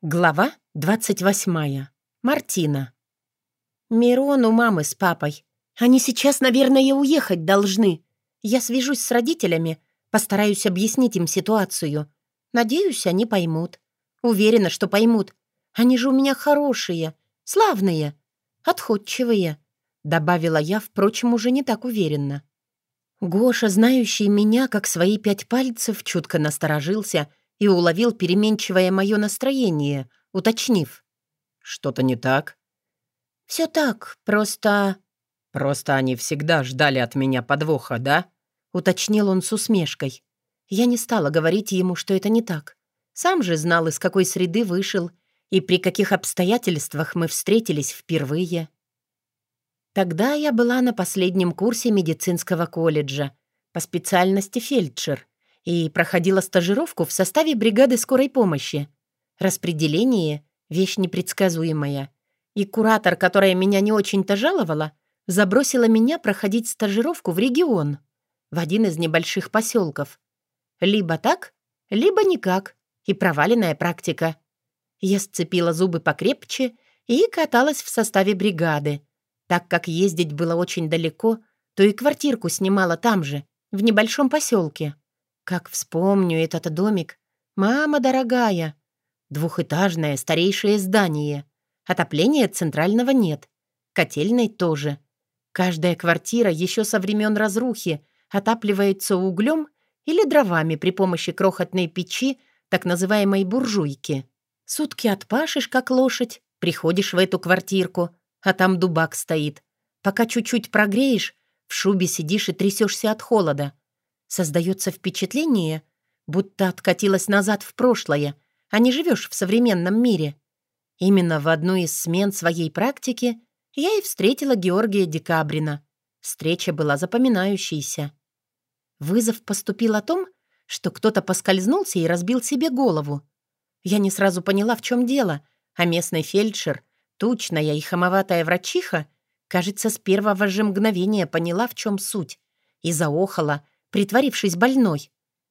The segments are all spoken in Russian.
Глава 28. Мартина. «Мирон у мамы с папой. Они сейчас, наверное, уехать должны. Я свяжусь с родителями, постараюсь объяснить им ситуацию. Надеюсь, они поймут. Уверена, что поймут. Они же у меня хорошие, славные, отходчивые», — добавила я, впрочем, уже не так уверенно. Гоша, знающий меня как свои пять пальцев, чутко насторожился — и уловил переменчивое мое настроение, уточнив. «Что-то не так?» «Все так, просто...» «Просто они всегда ждали от меня подвоха, да?» — уточнил он с усмешкой. Я не стала говорить ему, что это не так. Сам же знал, из какой среды вышел и при каких обстоятельствах мы встретились впервые. Тогда я была на последнем курсе медицинского колледжа по специальности фельдшер и проходила стажировку в составе бригады скорой помощи. Распределение — вещь непредсказуемая. И куратор, которая меня не очень-то жаловала, забросила меня проходить стажировку в регион, в один из небольших поселков. Либо так, либо никак, и проваленная практика. Я сцепила зубы покрепче и каталась в составе бригады. Так как ездить было очень далеко, то и квартирку снимала там же, в небольшом поселке. Как вспомню этот домик. Мама дорогая. Двухэтажное старейшее здание. Отопления центрального нет. Котельной тоже. Каждая квартира еще со времен разрухи отапливается углем или дровами при помощи крохотной печи, так называемой буржуйки. Сутки отпашешь, как лошадь, приходишь в эту квартирку, а там дубак стоит. Пока чуть-чуть прогреешь, в шубе сидишь и трясешься от холода. Создается впечатление, будто откатилась назад в прошлое, а не живешь в современном мире. Именно в одну из смен своей практики я и встретила Георгия Декабрина. Встреча была запоминающейся. Вызов поступил о том, что кто-то поскользнулся и разбил себе голову. Я не сразу поняла, в чем дело, а местный фельдшер, тучная и хамоватая врачиха, кажется, с первого же мгновения поняла, в чем суть, и заохала, притворившись больной.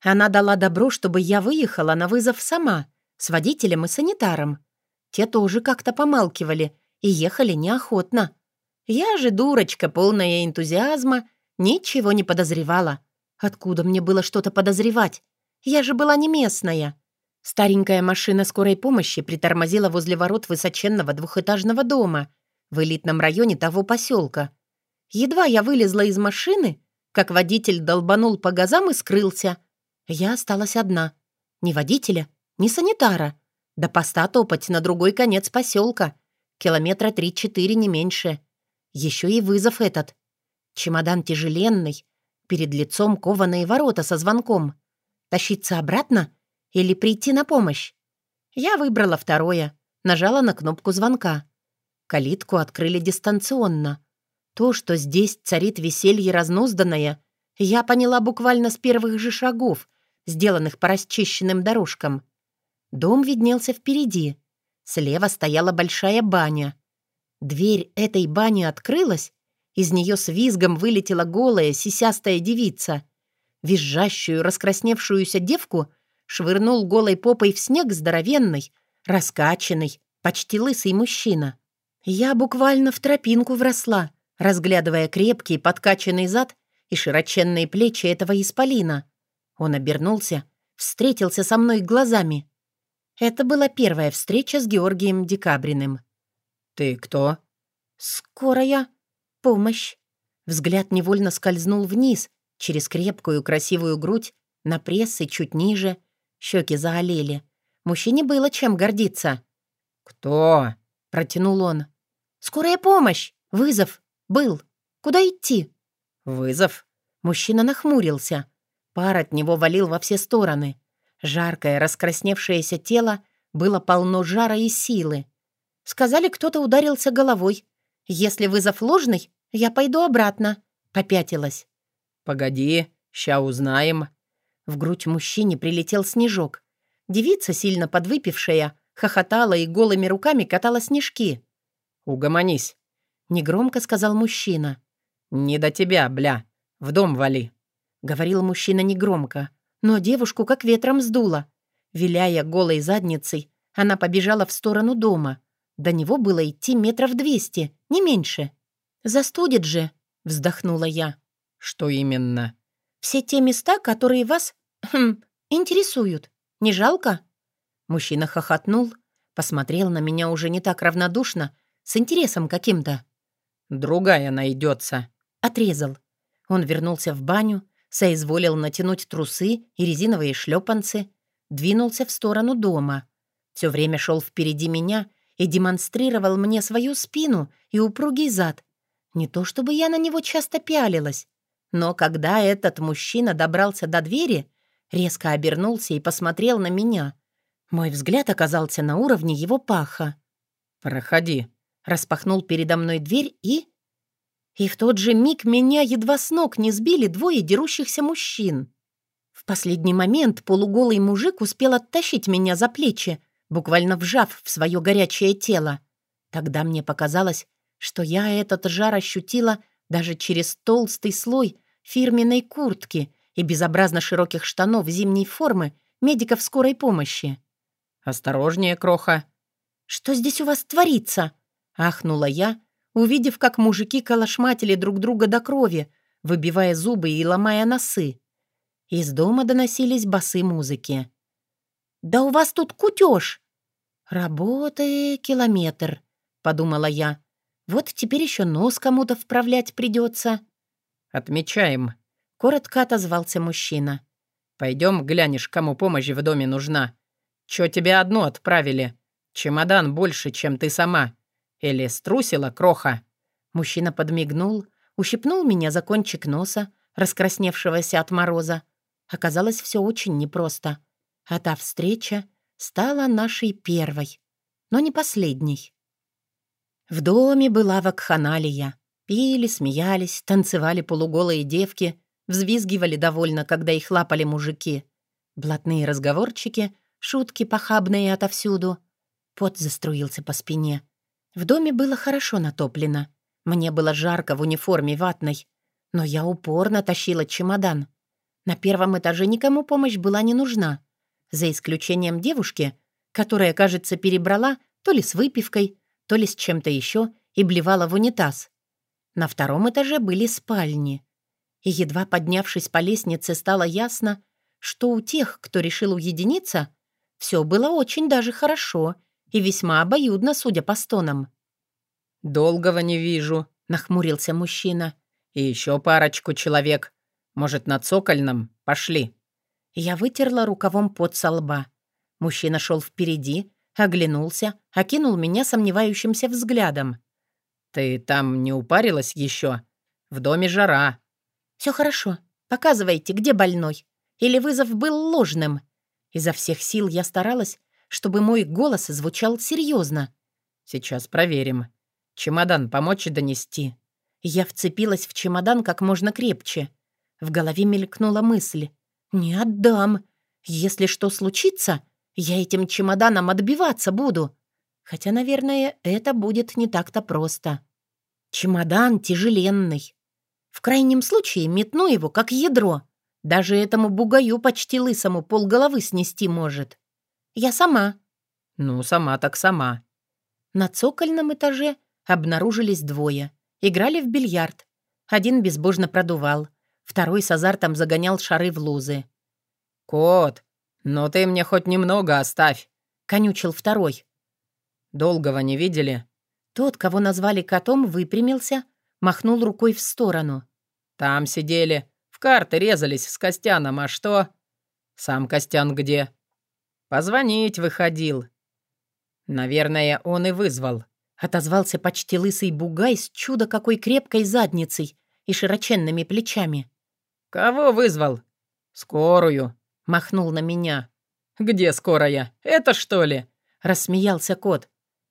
Она дала добро, чтобы я выехала на вызов сама, с водителем и санитаром. Те тоже как-то помалкивали и ехали неохотно. Я же, дурочка, полная энтузиазма, ничего не подозревала. Откуда мне было что-то подозревать? Я же была не местная. Старенькая машина скорой помощи притормозила возле ворот высоченного двухэтажного дома в элитном районе того поселка. Едва я вылезла из машины, как водитель долбанул по газам и скрылся. Я осталась одна. Ни водителя, ни санитара. До поста топать на другой конец поселка. Километра три-четыре, не меньше. Еще и вызов этот. Чемодан тяжеленный. Перед лицом кованые ворота со звонком. Тащиться обратно или прийти на помощь? Я выбрала второе. Нажала на кнопку звонка. Калитку открыли дистанционно. То, что здесь царит веселье разнузданное, я поняла буквально с первых же шагов, сделанных по расчищенным дорожкам. Дом виднелся впереди. Слева стояла большая баня. Дверь этой бани открылась, из нее с визгом вылетела голая, сисястая девица. Визжащую, раскрасневшуюся девку швырнул голой попой в снег здоровенный, раскачанный, почти лысый мужчина. Я буквально в тропинку вросла — разглядывая крепкий подкачанный зад и широченные плечи этого исполина. Он обернулся, встретился со мной глазами. Это была первая встреча с Георгием Декабриным. «Ты кто?» «Скорая. Помощь». Взгляд невольно скользнул вниз, через крепкую красивую грудь, на пресс и чуть ниже. Щеки заолели. Мужчине было чем гордиться. «Кто?» — протянул он. «Скорая помощь! Вызов! «Был. Куда идти?» «Вызов». Мужчина нахмурился. Пар от него валил во все стороны. Жаркое, раскрасневшееся тело было полно жара и силы. Сказали, кто-то ударился головой. Если вызов ложный, я пойду обратно. Попятилась. «Погоди, ща узнаем». В грудь мужчине прилетел снежок. Девица, сильно подвыпившая, хохотала и голыми руками катала снежки. «Угомонись. — негромко сказал мужчина. «Не до тебя, бля. В дом вали», — говорил мужчина негромко, но девушку как ветром сдуло. Виляя голой задницей, Она побежала в сторону дома. До него было идти метров двести, не меньше. «Застудит же», — вздохнула я. «Что именно?» «Все те места, которые вас хм, интересуют. Не жалко?» Мужчина хохотнул, посмотрел на меня уже не так равнодушно, с интересом каким-то. «Другая найдется», — отрезал. Он вернулся в баню, соизволил натянуть трусы и резиновые шлепанцы, двинулся в сторону дома. Все время шел впереди меня и демонстрировал мне свою спину и упругий зад. Не то чтобы я на него часто пялилась, но когда этот мужчина добрался до двери, резко обернулся и посмотрел на меня. Мой взгляд оказался на уровне его паха. «Проходи», — распахнул передо мной дверь и... И в тот же миг меня едва с ног не сбили двое дерущихся мужчин. В последний момент полуголый мужик успел оттащить меня за плечи, буквально вжав в свое горячее тело. Тогда мне показалось, что я этот жар ощутила даже через толстый слой фирменной куртки и безобразно широких штанов зимней формы медиков скорой помощи. «Осторожнее, кроха!» «Что здесь у вас творится?» — ахнула я, увидев, как мужики калашматили друг друга до крови, выбивая зубы и ломая носы. Из дома доносились басы музыки. «Да у вас тут кутеж!» «Работы километр», — подумала я. «Вот теперь еще нос кому-то вправлять придется». «Отмечаем», — коротко отозвался мужчина. «Пойдем глянешь, кому помощь в доме нужна. Чё тебе одну отправили? Чемодан больше, чем ты сама. Или струсила, кроха?» Мужчина подмигнул, ущипнул меня за кончик носа, раскрасневшегося от мороза. Оказалось, все очень непросто. А та встреча стала нашей первой, но не последней. В доме была вакханалия. Пили, смеялись, танцевали полуголые девки, взвизгивали довольно, когда их лапали мужики. Блатные разговорчики, шутки похабные отовсюду. Пот заструился по спине. В доме было хорошо натоплено. Мне было жарко в униформе ватной, но я упорно тащила чемодан. На первом этаже никому помощь была не нужна, за исключением девушки, которая, кажется, перебрала то ли с выпивкой, то ли с чем-то еще и блевала в унитаз. На втором этаже были спальни. И едва поднявшись по лестнице, стало ясно, что у тех, кто решил уединиться, все было очень даже хорошо и весьма обоюдно, судя по стонам. «Долгого не вижу», — нахмурился мужчина. «И еще парочку человек. Может, на цокольном? Пошли». Я вытерла рукавом пот со лба. Мужчина шел впереди, оглянулся, окинул меня сомневающимся взглядом. «Ты там не упарилась еще? В доме жара». «Все хорошо. Показывайте, где больной. Или вызов был ложным?» Изо всех сил я старалась, чтобы мой голос звучал серьезно. «Сейчас проверим. Чемодан помочь донести?» Я вцепилась в чемодан как можно крепче. В голове мелькнула мысль. «Не отдам. Если что случится, я этим чемоданом отбиваться буду. Хотя, наверное, это будет не так-то просто. Чемодан тяжеленный. В крайнем случае метну его, как ядро. Даже этому бугаю почти лысому полголовы снести может. Я сама». «Ну, сама так сама». На цокольном этаже обнаружились двое. Играли в бильярд. Один безбожно продувал. Второй с азартом загонял шары в лузы. «Кот, ну ты мне хоть немного оставь», — конючил второй. «Долгого не видели?» Тот, кого назвали котом, выпрямился, махнул рукой в сторону. «Там сидели, в карты резались с Костяном, а что?» «Сам Костян где?» «Позвонить выходил». «Наверное, он и вызвал», — отозвался почти лысый бугай с чудо какой крепкой задницей и широченными плечами. «Кого вызвал?» «Скорую», — махнул на меня. «Где скорая? Это что ли?» — рассмеялся кот.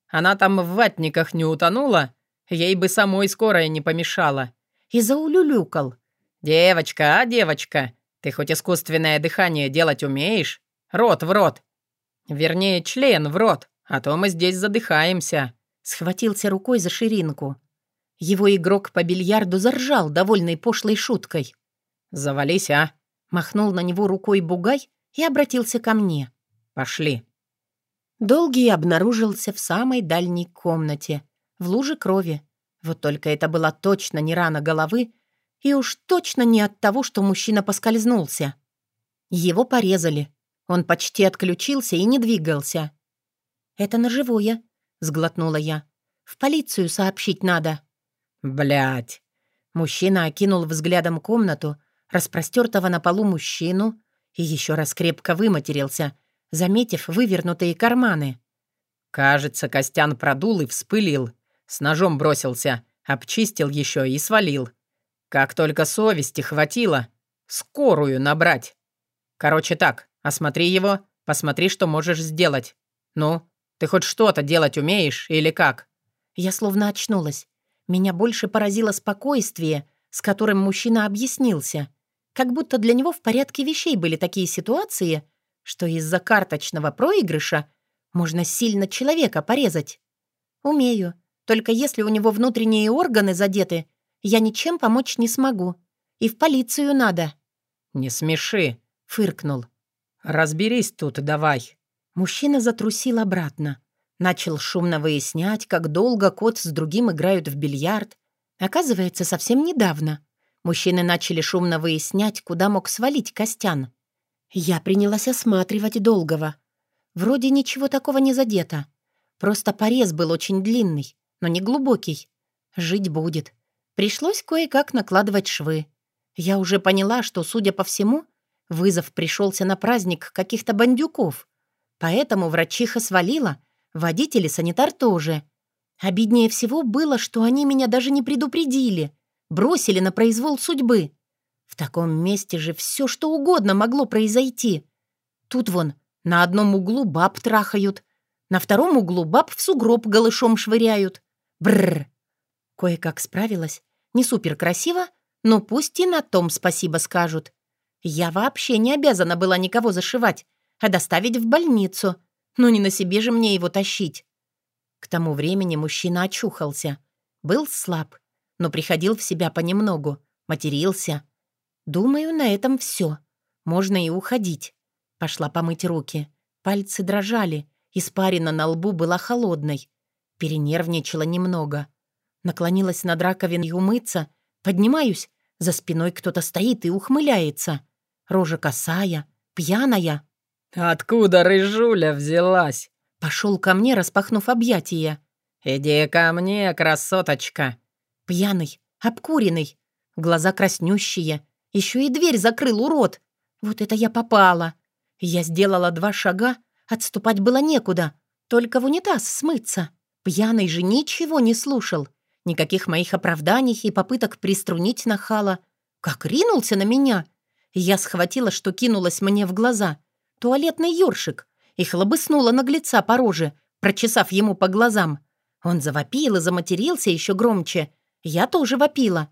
«Она там в ватниках не утонула? Ей бы самой скорая не помешала». И заулюлюкал. «Девочка, а, девочка, ты хоть искусственное дыхание делать умеешь? Рот в рот. Вернее, член в рот, а то мы здесь задыхаемся». Схватился рукой за ширинку. Его игрок по бильярду заржал, довольной пошлой шуткой. «Завались, а?» Махнул на него рукой бугай и обратился ко мне. «Пошли». Долгий обнаружился в самой дальней комнате, в луже крови. Вот только это была точно не рана головы, и уж точно не от того, что мужчина поскользнулся. Его порезали. Он почти отключился и не двигался. «Это ножевое», — сглотнула я. «В полицию сообщить надо». Блять. Мужчина окинул взглядом комнату, распростертого на полу мужчину, и еще раз крепко выматерился, заметив вывернутые карманы. Кажется, Костян продул и вспылил. С ножом бросился, обчистил еще и свалил. Как только совести хватило, скорую набрать. Короче так, осмотри его, посмотри, что можешь сделать. Ну, ты хоть что-то делать умеешь или как?» Я словно очнулась. Меня больше поразило спокойствие, с которым мужчина объяснился. Как будто для него в порядке вещей были такие ситуации, что из-за карточного проигрыша можно сильно человека порезать. Умею. Только если у него внутренние органы задеты, я ничем помочь не смогу. И в полицию надо». «Не смеши», — фыркнул. «Разберись тут давай». Мужчина затрусил обратно. Начал шумно выяснять, как долго кот с другим играют в бильярд. Оказывается, совсем недавно. Мужчины начали шумно выяснять, куда мог свалить Костян. Я принялась осматривать долгого. Вроде ничего такого не задето. Просто порез был очень длинный, но не глубокий. Жить будет. Пришлось кое-как накладывать швы. Я уже поняла, что, судя по всему, вызов пришелся на праздник каких-то бандюков. Поэтому врачиха свалила, водитель и санитар тоже. Обиднее всего было, что они меня даже не предупредили, бросили на произвол судьбы. В таком месте же все что угодно могло произойти. Тут вон, на одном углу баб трахают, на втором углу баб в сугроб голышом швыряют. Бррр. Кое-как справилась. Не супер красиво, но пусть и на том спасибо скажут. Я вообще не обязана была никого зашивать, а доставить в больницу. Но не на себе же мне его тащить. К тому времени мужчина очухался. Был слаб, но приходил в себя понемногу, матерился. Думаю, на этом все. Можно и уходить. Пошла помыть руки. Пальцы дрожали, испарина на лбу была холодной. Перенервничала немного. Наклонилась над раковиной умыться, поднимаюсь, за спиной кто-то стоит и ухмыляется. Рожа косая, пьяная. «Откуда рыжуля взялась?» Пошел ко мне, распахнув объятия. «Иди ко мне, красоточка!» Пьяный, обкуренный, глаза краснющие. Еще и дверь закрыл, урод. Вот это я попала. Я сделала два шага, отступать было некуда. Только в унитаз смыться. Пьяный же ничего не слушал. Никаких моих оправданий и попыток приструнить нахала. Как ринулся на меня. Я схватила, что кинулось мне в глаза. Туалетный ёршик. И хлобыснула наглеца по роже, прочесав ему по глазам. Он завопил и заматерился еще громче. Я тоже вопила.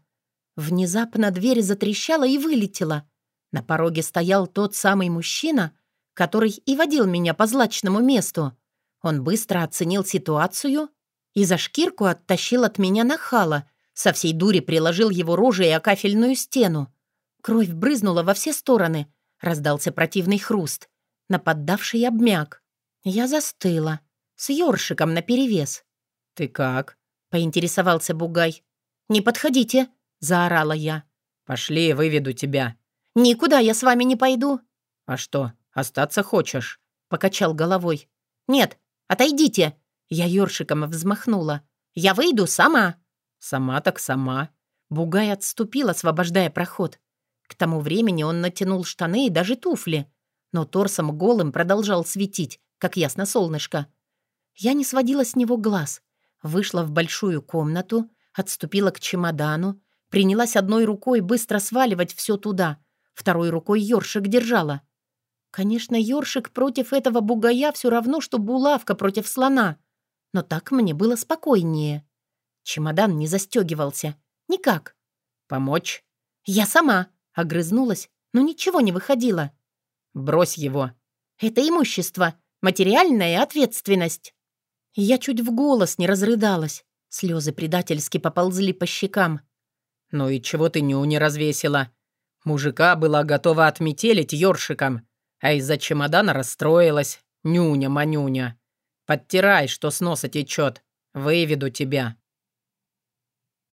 Внезапно дверь затрещала и вылетела. На пороге стоял тот самый мужчина, который и водил меня по злачному месту. Он быстро оценил ситуацию и за шкирку оттащил от меня нахала, со всей дури приложил его рожей о кафельную стену. Кровь брызнула во все стороны, раздался противный хруст. Нападавший обмяк. Я застыла, с ёршиком наперевес. «Ты как?» — поинтересовался Бугай. «Не подходите!» — заорала я. «Пошли, выведу тебя». «Никуда я с вами не пойду». «А что, остаться хочешь?» — покачал головой. «Нет, отойдите!» Я ёршиком взмахнула. «Я выйду сама!» «Сама так сама!» Бугай отступил, освобождая проход. К тому времени он натянул штаны и даже туфли, но торсом голым продолжал светить, как ясно солнышко. Я не сводила с него глаз. Вышла в большую комнату, отступила к чемодану, принялась одной рукой быстро сваливать все туда, второй рукой ёршик держала. Конечно, ёршик против этого бугая все равно, что булавка против слона — но так мне было спокойнее. Чемодан не застегивался. Никак. «Помочь?» «Я сама», — огрызнулась, но ничего не выходило. «Брось его». «Это имущество, материальная ответственность». Я чуть в голос не разрыдалась. Слезы предательски поползли по щекам. «Ну и чего ты ню не развесила? Мужика была готова отметелить ёршиком, а из-за чемодана расстроилась. Нюня-манюня». Подтирай, что с носа течет. Выведу тебя».